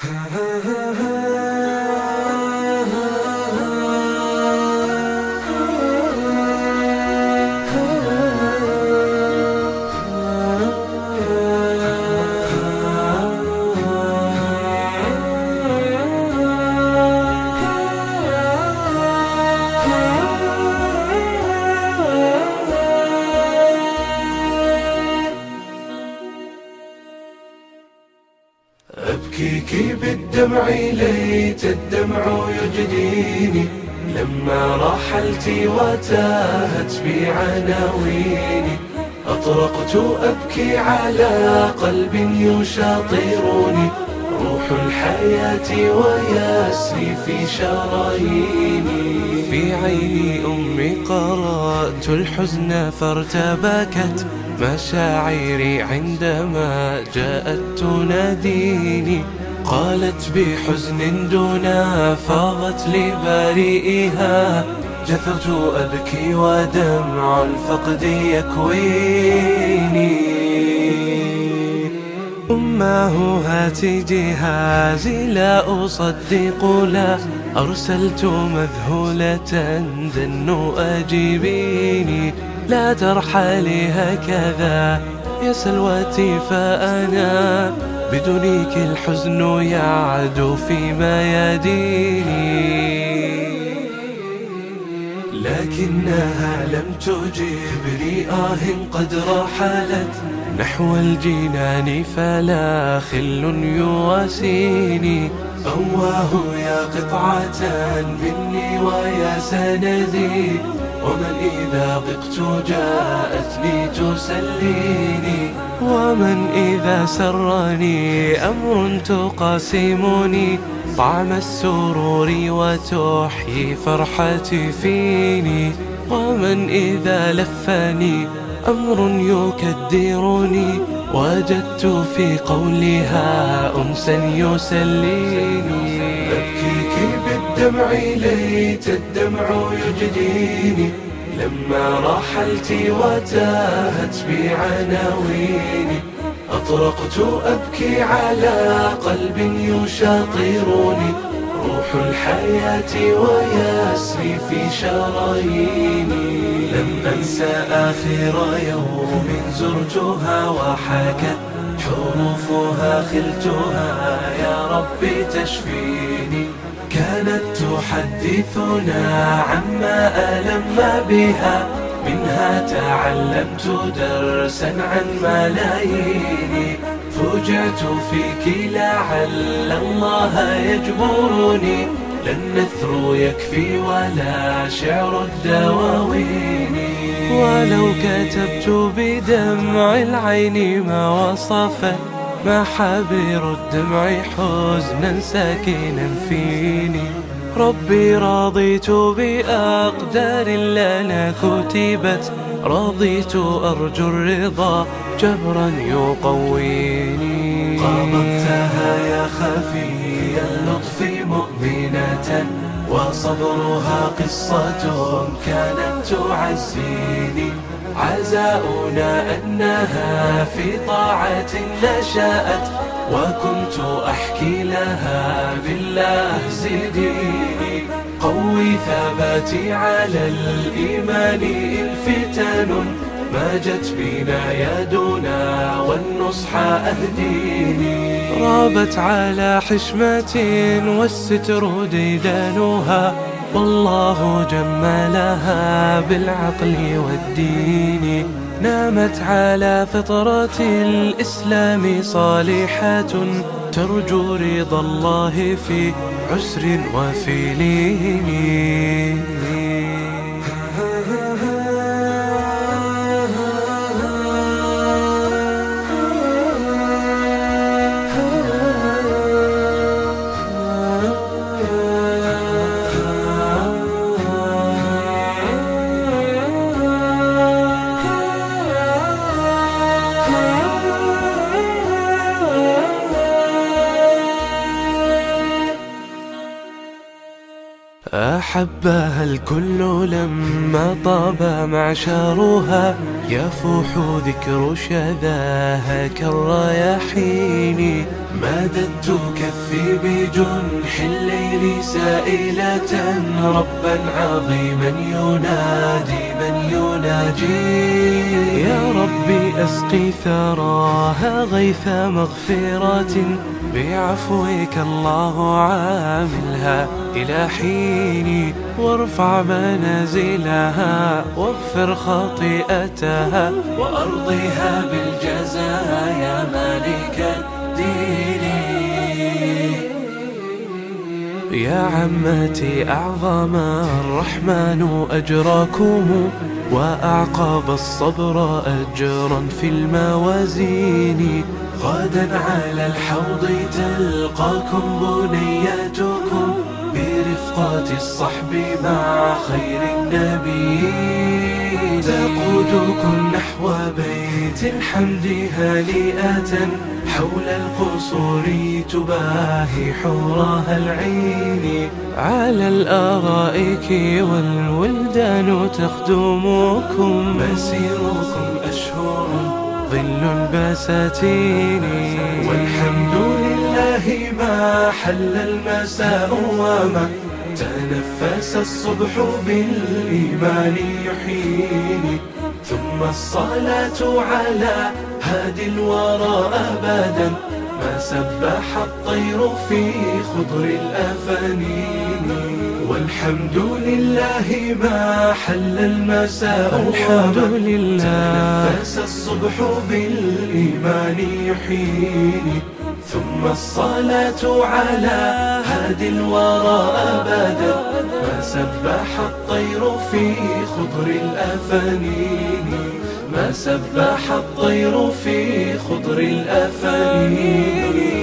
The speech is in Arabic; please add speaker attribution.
Speaker 1: Ha ha ha. أبكيك بالدمع ليت الدمع يجديني. لما رحلت وتاهت بي عناويني أطرقت أبكي على قلب يشاطرني الحياة ويسري في شراييني
Speaker 2: في عيني أمي قرأت الحزن فارتبكت مشاعري عندما جاءت تناديني قالت بحزن دنا فاضت لبريئها جثت أبكي ودمع الفقد يكويني. أماه هات جهازي لا أصدق لا. أرسلت مذهولة دن أجيبيني. لا ترحلي هكذا يا سلوتي فأنا. بدونك الحزن يعدو في مياديني لكنها لم تجبني. آه قد رحلت. نحو الجنان فلا خل يواسيني. أواه يا قطعة مني ويا سندي. ومن إذا ضقت جاءتني تسليني. ومن إذا سرني أمر تقاسمني. طعم السرور وتحيي فرحتي فيني. ومن إذا لفني أمر يكدرني وجدت في قولها أنسا يسليني.
Speaker 1: أبكيك بالدمع ليت الدمع يجديني. لما رحلت وتاهت بي عناويني أطرقت أبكي على قلب يشاطرني. روح الحياة ويسري في شراييني. لم أنسى آخر يوم زرتها وحكت حروفها خلتها. يا ربي تشفيني. كانت تحدثنا عما ألم بها. منها تعلمت درسا عن ملايين فوجعت فيك لعل الله يجبرني. لا النثر يكفي ولا شعر الدواوين.
Speaker 2: ولو كتبت بدمع العين ما وصفت ما حبر الدمع حزنا ساكنا فيني. ربي رضيت بأقدار لنا كتبت رضيت أرجو الرضا جبرا يقويني.
Speaker 1: قابضتها يا خفي اللطف مؤمنة وصبرها قصة كانت تعزيني. عزاؤنا أنها في طاعة نشأت وكنت أحكي لها بالله زديني. قوي ثباتي على الإيمان الفتن ما جت بنا يدنا والنصح أهديني.
Speaker 2: رابت على حشمة والستر ديدانها والله جملها بالعقل والدين. نامت على فطرة الإسلام صالحة ترجو رضا الله في عسر وفي لين أحبها الكل لما طاب معشرها يفوح ذكر شذاها كالرياحين
Speaker 1: مددت كفي بجنح الليل سائلة ربا عظيما ينادي. من يناجي
Speaker 2: يا ربي أسقي ثراها غيث مغفرة بعفوك الله عاملها إلى حين وارفع منازلها واغفر خطيئتها
Speaker 1: وأرضها بالجزاء يا مالك الدين
Speaker 2: يا عمتي أعظم الرحمن أجراكم وأعقب الصبر أجرا في الموازين.
Speaker 1: غدا على الحوض تلقاكم بنياتكم برفقة الصحب مع خير النبي. تقودكم نحو بيت الحمد هانئة حول القصور تباهي حورها العين.
Speaker 2: على الأرائك والولدان تخدمكم.
Speaker 1: مسيركم أشهر
Speaker 2: ظل البساتين
Speaker 1: والحمد لله ما حل المساء وما تنفس الصبح بالإيمان يحييني ثم الصلاة على هادي الورى أبدا ما سبح الطير في خضر الأفانين والحمد لله ما حل المساء
Speaker 2: الحمد لله.
Speaker 1: تنفس الصبح بالإيمان يحييني ثم الصلاة على هادي الورى أبدا ما سبح الطير في خضر الأفانين ما سبح الطير في خضر الأفانين